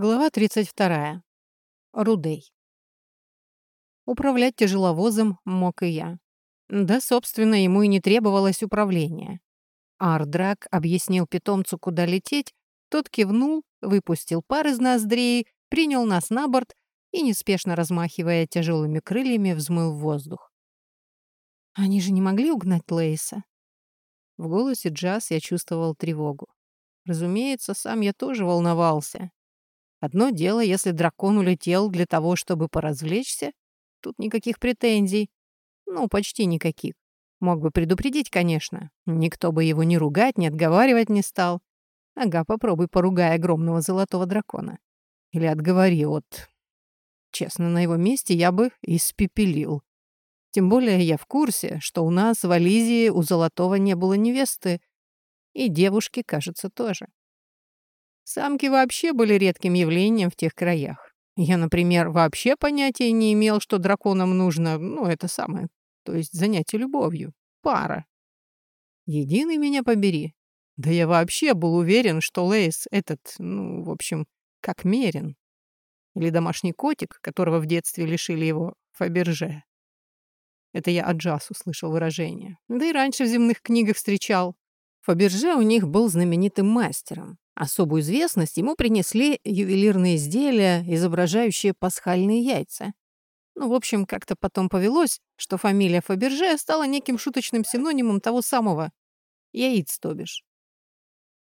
Глава 32. Рудей. Управлять тяжеловозом мог и я. Да, собственно, ему и не требовалось управления. Ардрак объяснил питомцу, куда лететь, тот кивнул, выпустил пар из ноздрей, принял нас на борт и, неспешно размахивая тяжелыми крыльями, взмыл в воздух. Они же не могли угнать Лейса. В голосе Джаз я чувствовал тревогу. Разумеется, сам я тоже волновался. Одно дело, если дракон улетел для того, чтобы поразвлечься. Тут никаких претензий. Ну, почти никаких. Мог бы предупредить, конечно. Никто бы его ни ругать, ни отговаривать не стал. Ага, попробуй поругай огромного золотого дракона. Или отговори от... Честно, на его месте я бы испепелил. Тем более я в курсе, что у нас в Ализии у Золотого не было невесты, и девушки, кажется, тоже. Самки вообще были редким явлением в тех краях. Я, например, вообще понятия не имел, что драконам нужно, ну, это самое, то есть занятие любовью, пара. Единый меня побери. Да я вообще был уверен, что Лейс этот, ну, в общем, как мерен. Или домашний котик, которого в детстве лишили его Фаберже. Это я от Джаз услышал выражение. Да и раньше в земных книгах встречал. Фаберже у них был знаменитым мастером. Особую известность ему принесли ювелирные изделия, изображающие пасхальные яйца. Ну, в общем, как-то потом повелось, что фамилия Фаберже стала неким шуточным синонимом того самого. Яиц, то бишь.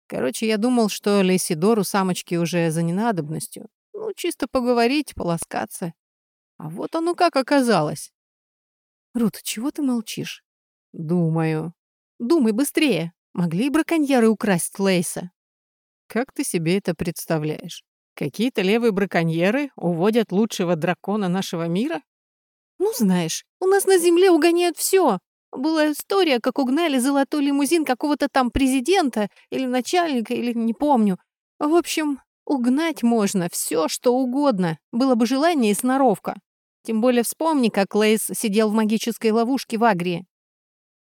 Короче, я думал, что Лесидору самочки уже за ненадобностью. Ну, чисто поговорить, полоскаться. А вот оно как оказалось. Рут, чего ты молчишь? Думаю. Думай быстрее. Могли браконьеры украсть Лейса? Как ты себе это представляешь? Какие-то левые браконьеры уводят лучшего дракона нашего мира? Ну, знаешь, у нас на земле угоняют все. Была история, как угнали золотой лимузин какого-то там президента или начальника, или не помню. В общем, угнать можно все, что угодно. Было бы желание и сноровка. Тем более вспомни, как Лейс сидел в магической ловушке в Агрии.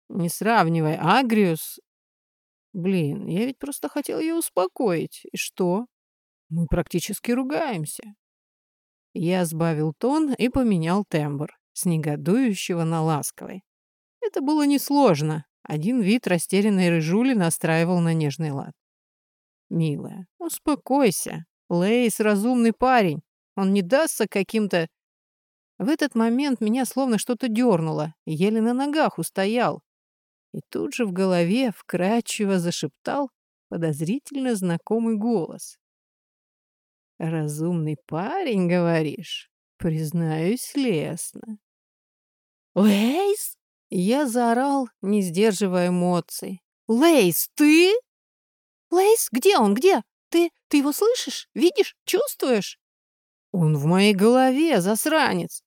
Не сравнивай Агриус Блин, я ведь просто хотел ее успокоить. И что? Мы практически ругаемся. Я сбавил тон и поменял тембр с негодующего на ласковый. Это было несложно. Один вид растерянной рыжули настраивал на нежный лад. «Милая, успокойся. Лейс — разумный парень. Он не дастся каким-то...» В этот момент меня словно что-то дернуло, еле на ногах устоял. И тут же в голове вкрадчиво зашептал подозрительно знакомый голос. «Разумный парень, говоришь? Признаюсь лестно». «Лейс?» Я заорал, не сдерживая эмоций. «Лейс, ты?» «Лейс, где он, где? Ты, ты его слышишь? Видишь? Чувствуешь?» «Он в моей голове, засранец!»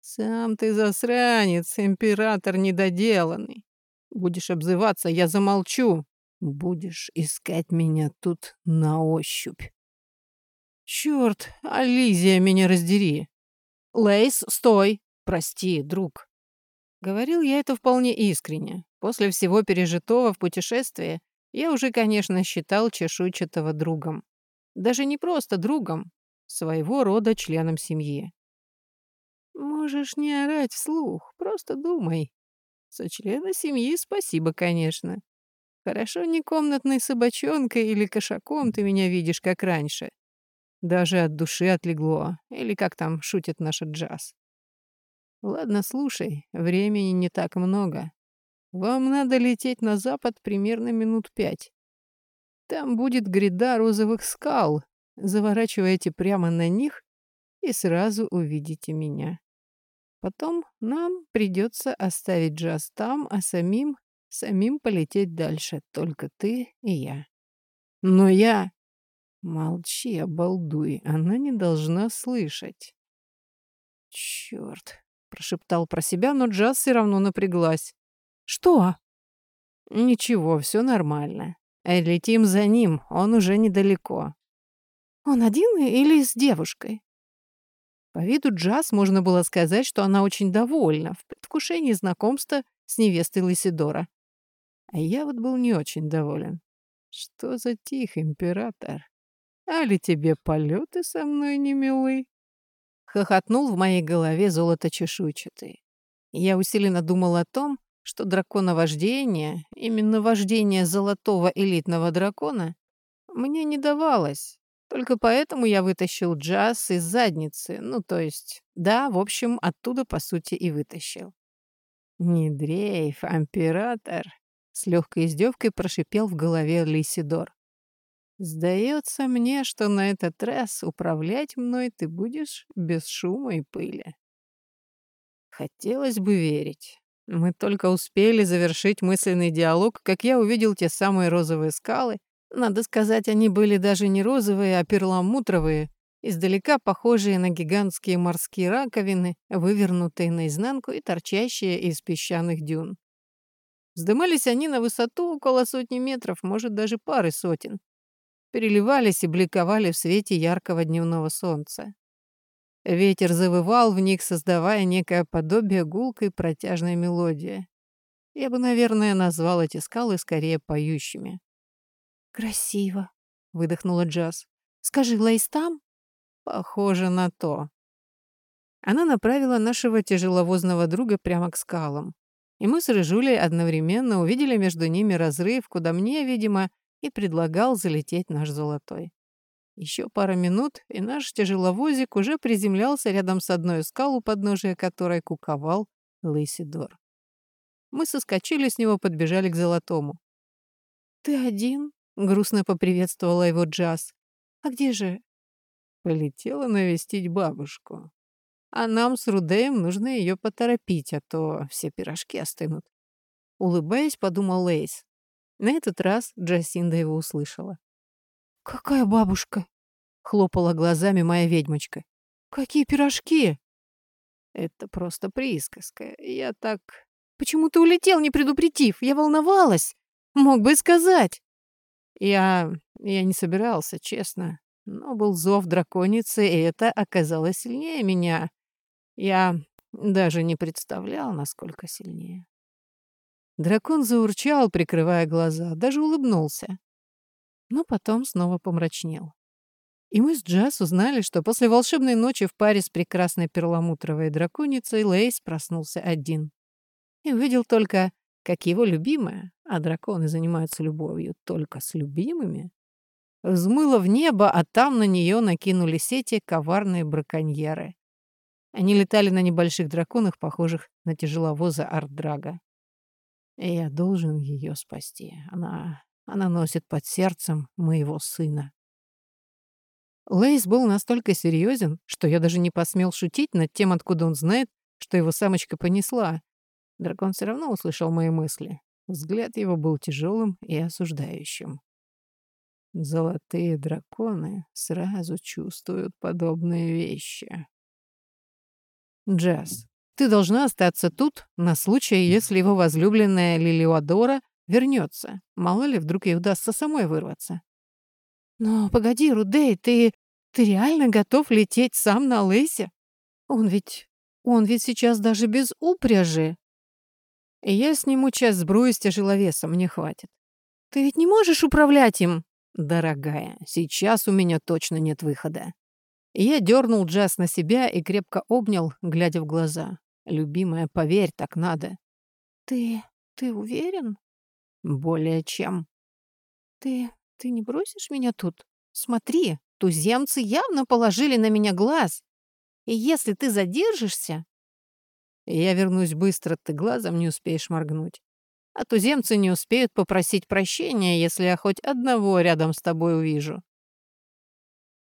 «Сам ты засранец, император недоделанный. Будешь обзываться, я замолчу. Будешь искать меня тут на ощупь. Черт, Ализия, меня раздери. Лейс, стой. Прости, друг. Говорил я это вполне искренне. После всего пережитого в путешествии я уже, конечно, считал чешуйчатого другом. Даже не просто другом, своего рода членом семьи. Можешь не орать вслух, просто думай. Со члена семьи спасибо, конечно. Хорошо не комнатной собачонкой или кошаком ты меня видишь, как раньше. Даже от души отлегло, или как там шутит наша джаз. Ладно, слушай, времени не так много. Вам надо лететь на запад примерно минут пять. Там будет гряда розовых скал. Заворачивайте прямо на них и сразу увидите меня. Потом нам придется оставить Джаз там, а самим, самим полететь дальше. Только ты и я. Но я... Молчи, обалдуй, она не должна слышать. Черт, прошептал про себя, но Джаз все равно напряглась. Что? Ничего, все нормально. Летим за ним, он уже недалеко. Он один или с девушкой? По виду Джаз можно было сказать, что она очень довольна в предвкушении знакомства с невестой Лисидора. А я вот был не очень доволен. Что за тих, император? Али тебе полеты со мной не милы?» Хохотнул в моей голове золото чешуйчатый. Я усиленно думал о том, что драконовождение, именно вождение золотого элитного дракона, мне не давалось. Только поэтому я вытащил джаз из задницы. Ну, то есть, да, в общем, оттуда, по сути, и вытащил. «Не дрейф, император!» — с легкой издевкой прошипел в голове Лисидор. «Сдается мне, что на этот раз управлять мной ты будешь без шума и пыли». Хотелось бы верить. Мы только успели завершить мысленный диалог, как я увидел те самые розовые скалы. Надо сказать, они были даже не розовые, а перламутровые, издалека похожие на гигантские морские раковины, вывернутые наизнанку и торчащие из песчаных дюн. Вздымались они на высоту около сотни метров, может, даже пары сотен. Переливались и бликовали в свете яркого дневного солнца. Ветер завывал в них, создавая некое подобие гулкой протяжной мелодии. Я бы, наверное, назвал эти скалы скорее поющими. «Красиво», — выдохнула Джаз. «Скажи, Лейс там?» Похоже на то. Она направила нашего тяжеловозного друга прямо к скалам. И мы с Рыжулей одновременно увидели между ними разрыв, куда мне, видимо, и предлагал залететь наш золотой. Еще пара минут, и наш тяжеловозик уже приземлялся рядом с одной скал, у подножия которой куковал Лысидор. Мы соскочили с него, подбежали к золотому. «Ты один?» — грустно поприветствовала его Джаз. «А где же Полетела навестить бабушку. А нам с Рудеем нужно ее поторопить, а то все пирожки остынут. Улыбаясь, подумал Лейс. На этот раз Джасинда его услышала. «Какая бабушка?» — хлопала глазами моя ведьмочка. «Какие пирожки?» «Это просто присказка. Я так...» «Почему ты улетел, не предупредив? Я волновалась. Мог бы сказать». «Я... я не собирался, честно. Но был зов драконицы, и это оказалось сильнее меня. Я даже не представлял, насколько сильнее. Дракон заурчал, прикрывая глаза, даже улыбнулся. Но потом снова помрачнел. И мы с Джаз узнали, что после волшебной ночи в паре с прекрасной перламутровой драконицей Лейс проснулся один. И увидел только, как его любимая, а драконы занимаются любовью только с любимыми, взмыла в небо, а там на нее накинули сети коварные браконьеры. Они летали на небольших драконах, похожих на тяжеловоза Ардрага. Я должен ее спасти. Она... она носит под сердцем моего сына. Лейс был настолько серьезен, что я даже не посмел шутить над тем, откуда он знает, что его самочка понесла. Дракон все равно услышал мои мысли. Взгляд его был тяжелым и осуждающим. Золотые драконы сразу чувствуют подобные вещи. Джаз, ты должна остаться тут на случай, если его возлюбленная Лилиодора вернется. Мало ли, вдруг ей удастся самой вырваться. Но погоди, Рудей, ты... ты реально готов лететь сам на Лейсе? Он ведь... он ведь сейчас даже без упряжи. И я сниму часть сбруи с тяжеловесом, мне хватит. Ты ведь не можешь управлять им? «Дорогая, сейчас у меня точно нет выхода». я дернул Джаз на себя и крепко обнял, глядя в глаза. «Любимая, поверь, так надо». «Ты... ты уверен?» «Более чем». «Ты... ты не бросишь меня тут? Смотри, туземцы явно положили на меня глаз. И если ты задержишься...» «Я вернусь быстро, ты глазом не успеешь моргнуть а туземцы не успеют попросить прощения, если я хоть одного рядом с тобой увижу».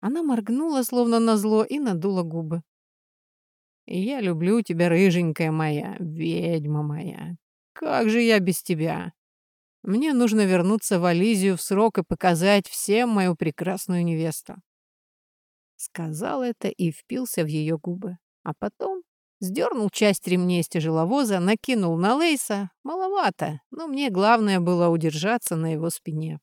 Она моргнула, словно назло, и надула губы. «Я люблю тебя, рыженькая моя, ведьма моя. Как же я без тебя? Мне нужно вернуться в Ализию в срок и показать всем мою прекрасную невесту». Сказал это и впился в ее губы. А потом Сдернул часть ремней с тяжеловоза, накинул на Лейса. Маловато, но мне главное было удержаться на его спине.